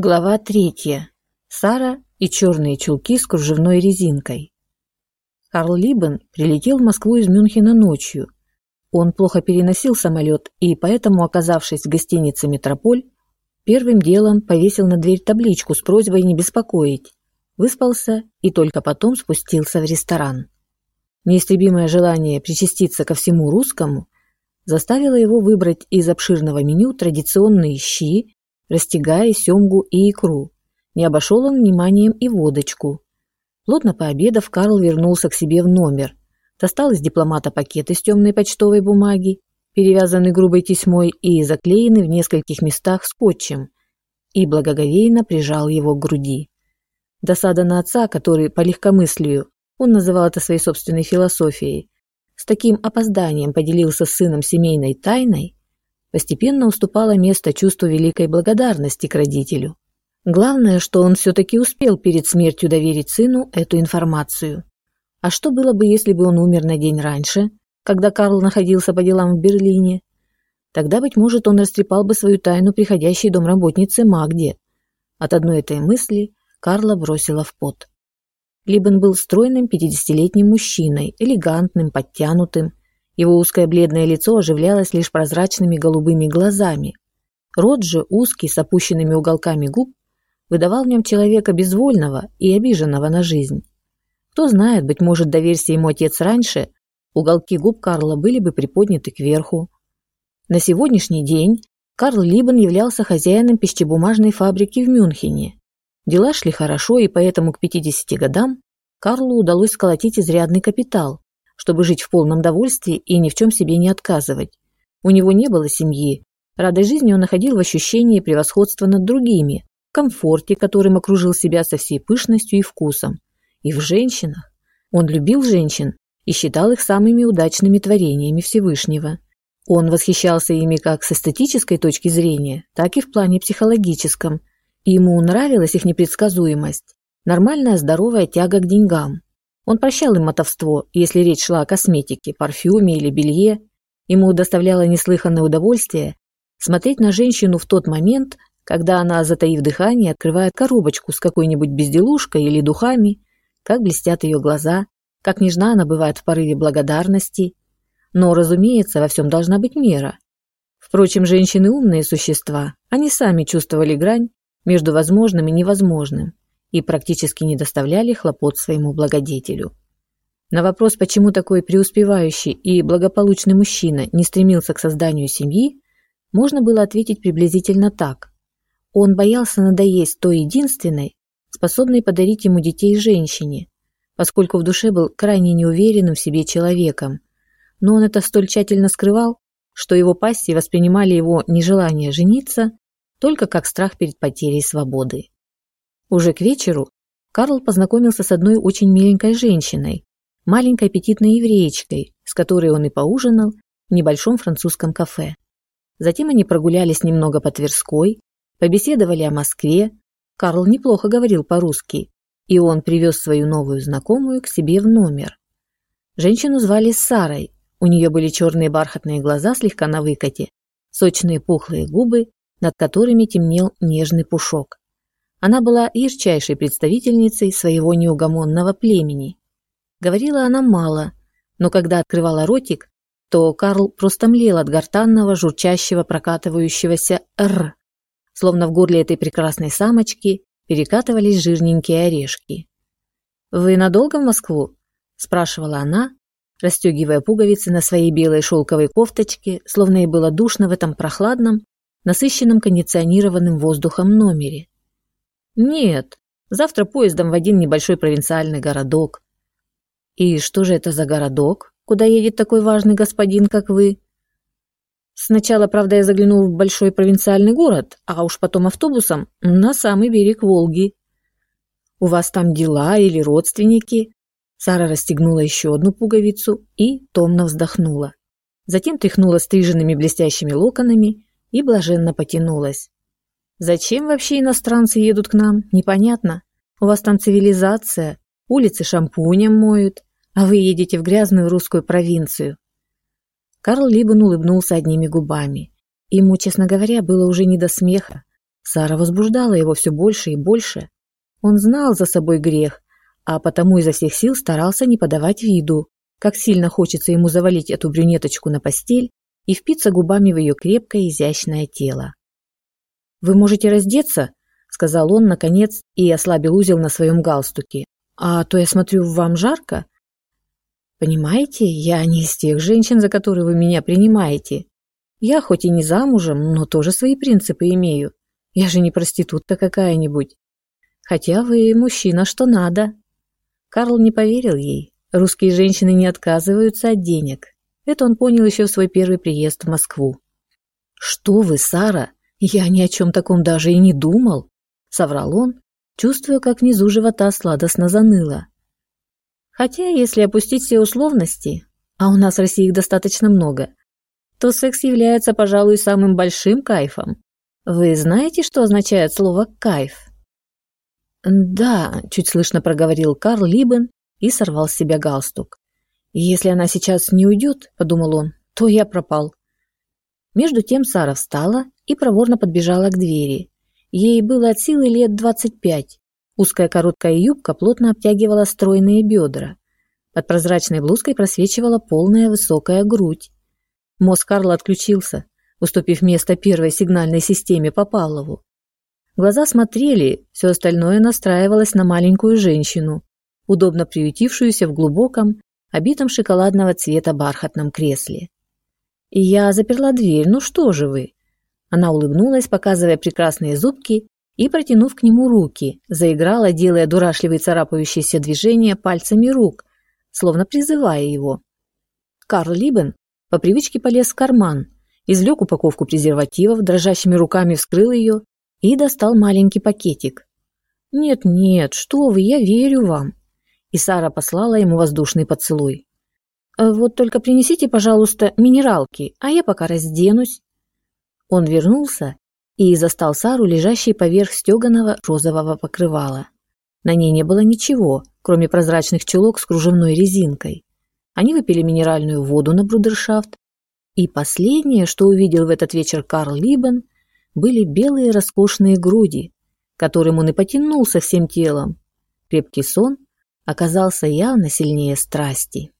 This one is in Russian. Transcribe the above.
Глава третья. Сара и черные чулки с кружевной резинкой. Карл Либен прилетел в Москву из Мюнхена ночью. Он плохо переносил самолет и поэтому, оказавшись в гостинице «Метрополь», первым делом повесил на дверь табличку с просьбой не беспокоить. Выспался и только потом спустился в ресторан. Неистребимое желание причаститься ко всему русскому заставило его выбрать из обширного меню традиционные щи, растягая семгу и икру. Не обошел он вниманием и водочку. Плотно пообедав, Карл вернулся к себе в номер, достал из дипломата пакет из темной почтовой бумаги, перевязанный грубой тесьмой и заклеенный в нескольких местах скотчем, и благоговейно прижал его к груди. Досада на отца, который по легкомыслию, он называл это своей собственной философией, с таким опозданием поделился с сыном семейной тайной, постепенно уступало место чувству великой благодарности к родителю. Главное, что он все-таки успел перед смертью доверить сыну эту информацию. А что было бы, если бы он умер на день раньше, когда Карл находился по делам в Берлине? Тогда, быть может, он растрепал бы свою тайну приходящей домработнице Магде. От одной этой мысли Карла бросила в пот. Либен был стройным пятидесятилетним мужчиной, элегантным, подтянутым, его узкое бледное лицо оживлялось лишь прозрачными голубыми глазами. Рот же, узкий, с опущенными уголками губ, выдавал в нем человека безвольного и обиженного на жизнь. Кто знает, быть может, доверься ему отец раньше, уголки губ Карла были бы приподняты кверху. На сегодняшний день Карл Либен являлся хозяином пищебумажной фабрики в Мюнхене. Дела шли хорошо, и поэтому к 50 годам Карлу удалось сколотить изрядный капитал, чтобы жить в полном довольстве и ни в чем себе не отказывать. У него не было семьи. Радость жизни он находил в ощущении превосходства над другими, в комфорте, которым окружил себя со всей пышностью и вкусом. И в женщинах. Он любил женщин и считал их самыми удачными творениями Всевышнего. Он восхищался ими как с эстетической точки зрения, так и в плане психологическом. И ему нравилась их непредсказуемость, нормальная здоровая тяга к деньгам. Он прощал им мотовство, если речь шла о косметике, парфюме или белье. Ему доставляло неслыханное удовольствие смотреть на женщину в тот момент, когда она, затаив дыхание, открывает коробочку с какой-нибудь безделушкой или духами, как блестят ее глаза, как нежна она бывает в порыве благодарности. Но, разумеется, во всем должна быть мера. Впрочем, женщины умные существа, они сами чувствовали грань между возможным и невозможным и практически не доставляли хлопот своему благодетелю. На вопрос, почему такой преуспевающий и благополучный мужчина не стремился к созданию семьи, можно было ответить приблизительно так. Он боялся надоесть той единственной, способной подарить ему детей женщине, поскольку в душе был крайне неуверенным в себе человеком. Но он это столь тщательно скрывал, что его пассии воспринимали его нежелание жениться только как страх перед потерей свободы. Уже к вечеру Карл познакомился с одной очень миленькой женщиной, маленькой аппетитной евреечкой, с которой он и поужинал в небольшом французском кафе. Затем они прогулялись немного по Тверской, побеседовали о Москве. Карл неплохо говорил по-русски, и он привез свою новую знакомую к себе в номер. Женщину звали Сарой, у нее были черные бархатные глаза слегка на выкате, сочные пухлые губы, над которыми темнел нежный пушок. Она была ярчайшей представительницей своего неугомонного племени. Говорила она мало, но когда открывала ротик, то Карл просто млел от гортанного, журчащего, прокатывающегося «р», словно в горле этой прекрасной самочки перекатывались жирненькие орешки. «Вы надолго в Москву?» – спрашивала она, расстегивая пуговицы на своей белой шелковой кофточке, словно ей было душно в этом прохладном, насыщенном кондиционированным воздухом номере. Нет, завтра поездом в один небольшой провинциальный городок. И что же это за городок, куда едет такой важный господин, как вы? Сначала, правда, я заглянул в большой провинциальный город, а уж потом автобусом на самый берег Волги. У вас там дела или родственники? Сара расстегнула еще одну пуговицу и томно вздохнула. Затем тряхнула стриженными блестящими локонами и блаженно потянулась. Зачем вообще иностранцы едут к нам, непонятно. У вас там цивилизация, улицы шампунем моют, а вы едете в грязную русскую провинцию. Карл Либен улыбнулся одними губами. Ему, честно говоря, было уже не до смеха. Сара возбуждала его все больше и больше. Он знал за собой грех, а потому изо всех сил старался не подавать виду, как сильно хочется ему завалить эту брюнеточку на постель и впиться губами в ее крепкое изящное тело. «Вы можете раздеться?» — сказал он, наконец, и ослабил узел на своем галстуке. «А то я смотрю, вам жарко?» «Понимаете, я не из тех женщин, за которые вы меня принимаете. Я хоть и не замужем, но тоже свои принципы имею. Я же не проститутка какая-нибудь. Хотя вы мужчина, что надо». Карл не поверил ей. Русские женщины не отказываются от денег. Это он понял еще в свой первый приезд в Москву. «Что вы, Сара? Я ни о чем таком даже и не думал», — соврал он, чувствуя, как внизу живота сладостно заныло. Хотя, если опустить все условности, а у нас в России их достаточно много, то секс является, пожалуй, самым большим кайфом. Вы знаете, что означает слово «кайф»? «Да», — чуть слышно проговорил Карл Либен и сорвал с себя галстук. «Если она сейчас не уйдет», — подумал он, — «то я пропал». Между тем Сара встала и проворно подбежала к двери. Ей было от силы лет двадцать пять. Узкая короткая юбка плотно обтягивала стройные бедра. Под прозрачной блузкой просвечивала полная высокая грудь. Мозг Карла отключился, уступив место первой сигнальной системе по Павлову. Глаза смотрели, все остальное настраивалось на маленькую женщину, удобно приютившуюся в глубоком, обитом шоколадного цвета бархатном кресле. И я заперла дверь, ну что же вы? Она улыбнулась, показывая прекрасные зубки, и, протянув к нему руки, заиграла, делая дурашливые царапающиеся движения пальцами рук, словно призывая его. Карл Либен по привычке полез в карман, извлек упаковку презервативов, дрожащими руками вскрыл ее и достал маленький пакетик. «Нет-нет, что вы, я верю вам». И Сара послала ему воздушный поцелуй. «Э, «Вот только принесите, пожалуйста, минералки, а я пока разденусь». Он вернулся и застал Сару, лежащей поверх стеганого розового покрывала. На ней не было ничего, кроме прозрачных чулок с кружевной резинкой. Они выпили минеральную воду на брудершафт, и последнее, что увидел в этот вечер Карл Либен, были белые роскошные груди, которым он и потянулся всем телом. Крепкий сон оказался явно сильнее страсти.